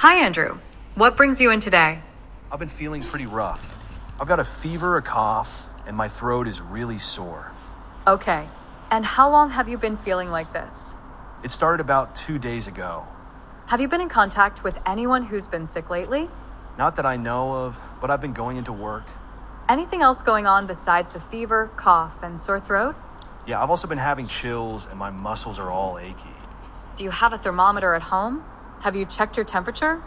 Hi, Andrew. What brings you in today? I've been feeling pretty rough. I've got a fever, a cough, and my throat is really sore. Okay. And how long have you been feeling like this? It started about two days ago. Have you been in contact with anyone who's been sick lately? Not that I know of, but I've been going into work. Anything else going on besides the fever, cough, and sore throat? Yeah, I've also been having chills and my muscles are all achy. Do you have a thermometer at home? Have you checked your temperature?